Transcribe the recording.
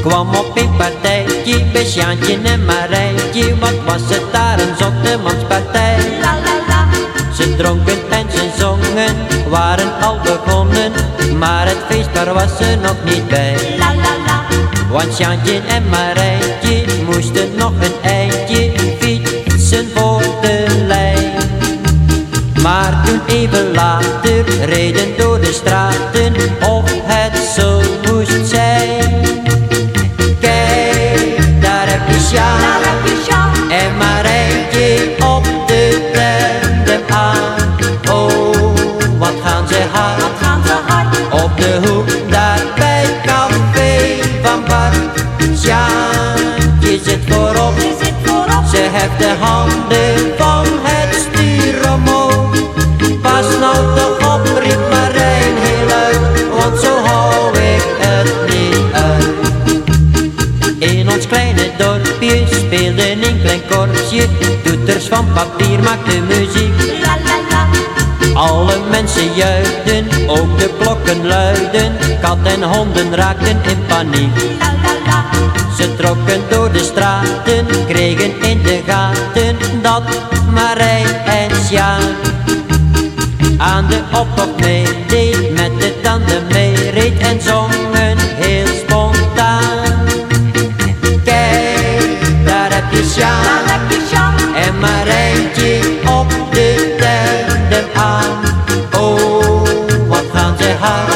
kwam op een partijtje bij Sjaantje en Marijtje. Wat was het daar een la la, Ze dronken en ze zongen, waren al begonnen. Maar het feest daar was ze nog niet bij. la la la, Want Sjaantje en Marijtje moesten Maar toen even later reden door de straten of het zo moest zijn. Kijk, daar heb je Sjaan en Marijtje op de tandem aan. Oh, wat gaan ze hard op de hoek daar bij café van Bart. Sjaantje zit voorop, je zit voorop. ze heft de handen toeters van papier maakte muziek. La la la, Alle mensen juichten, ook de klokken luiden. Kat en honden raakten in paniek. la la la, Ze trokken door de straten, kregen in de gaten dat Marijn en Sjaan aan de optocht 海